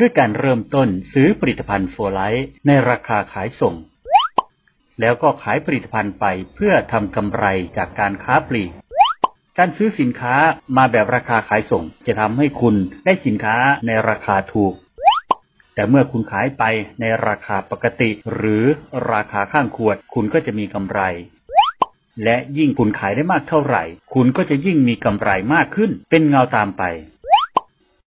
ด้วยการเริ่มต้นซื้อผลิตภัณฑ์โฟไลท์ในราคาขายส่ง แล้วก็ขายผลิตภัณฑ์ไปเพื่อทำกำไรจากการค้าปลีก การซื้อสินค้ามาแบบราคาขายส่ง จะทำให้คุณได้สินค้าในราคาถูก แต่เมื่อคุณขายไปในราคาปกติ หรือราคาข้างขวด คุณก็จะมีกำไร และยิ่งคุณขายได้มากเท่าไหร่ คุณก็จะยิ่งมีกำไรมากขึ้น เป็นเงาตามไป